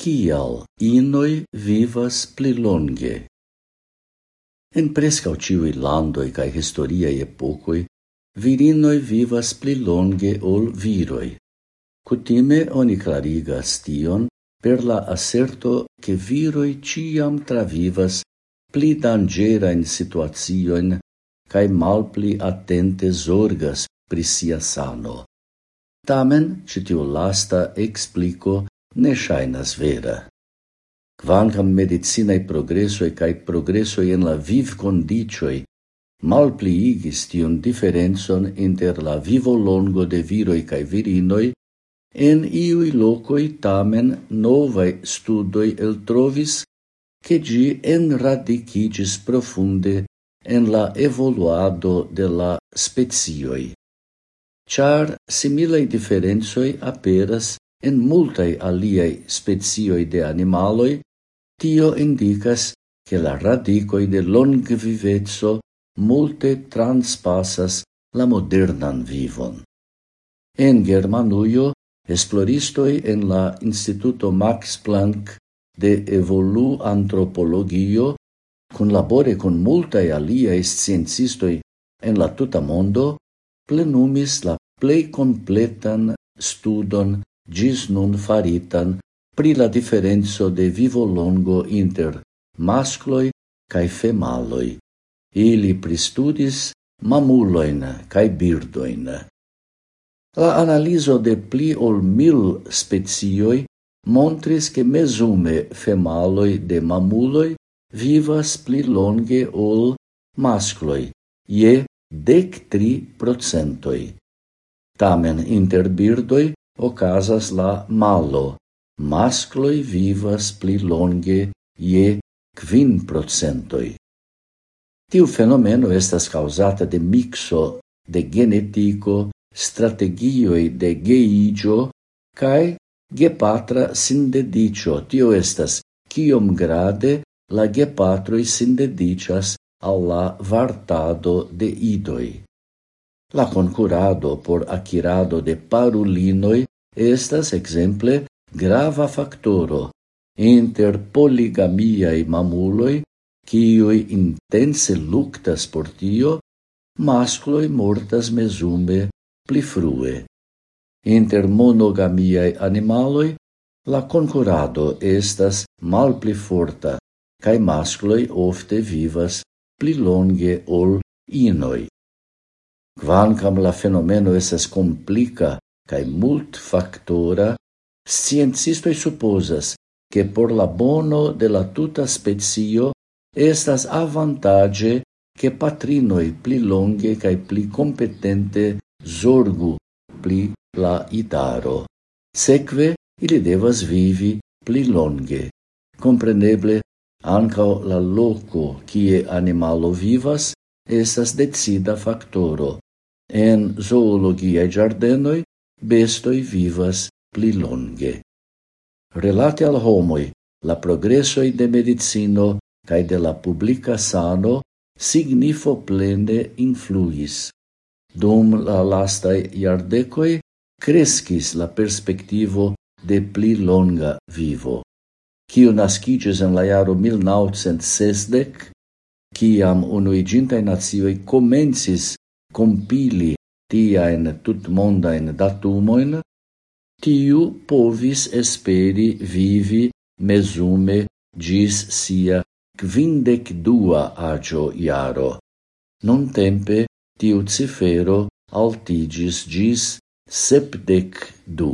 kial inoi vivas pli longe. En prescau ciui landoi cae historiae epocoi, virinoi vivas pli longe ol viroi. Cutime oni clarigas tion per la asserto che viroi ciam travivas pli dangerain situazioin cae malpli attente zorgas pri sia sano. Tamen, citiu lasta explico ne shainas vera. Quancam medicinae progresoj cae progresoj en la viv condicioi malpliigis tion differenzon inter la vivo longo de viroi cae virinoi, en iui locoi tamen novae studoi el trovis che gi enradicigis profunde en la evoluado de la spezioi. Char similei differenzoi aperas En multaj aliei spezioi de animaloi, tio indicas che la radicoi de longvivezo multe transpassas la modernan vivon. En Germanuio, esploristoi en la Instituto Max Planck de Evolu Antropologio labore con multae aliae sciencistoi en la tuta mondo, plenumis la plei completan studon gis nun faritan pri la differenzo de vivo longo inter mascloi cae femaloi. Ili pristudis mamuloin cae birdoin. La analizo de pli ol mil specioi montris che mesume femaloi de mamuloi vivas pli longe ol mascloi, je dec tri procentoi. Tamen inter birdoi ocasas la malo. Mascloi vivas pli longe je quin procentoi. Tiu fenomeno estas causata de mixo de genetico, strategioi de geigio, cae gepatra sindedicio. Tio estas cium grade la gepatroi sindedicias alla vartado de idoi. La concurado por acirado de parulinoi estas exemple grava factoro inter poligamiae mamuloi kiui intense luctas por tio, masculoi mortas mesume pli frue. Inter monogamiae animaloi, la concurado estas mal pli forta, cae masculoi ofte vivas pli longe ol inoi. Quancam la fenomeno estas complica, cae multfactora, sciencistoi supposas che por la bono de la tuta spezio estas avantage che patrinoi pli longe cae pli competente zorgu pli la idaro. Seque, ili devas vivi pli longe. Compreneble, ancao la loco kie animalo vivas estas decida factoro. En zoologiae giardenoi bestoi vivas pli longe. Relate al homoi, la progressoi de medicino cae de la publica sano signifo plene influis. Dum la lastai iardecoi crescis la perspectivo de pli longa vivo. Cio nasciges en la jaro 1960, ciam unuigintai nazioi comensis compili tia in tut monda in datumoin, tiu povis esperi vivi mesume gis sia quindec dua agio iaro. Non tempe tiu cifero altigis gis sepdec du.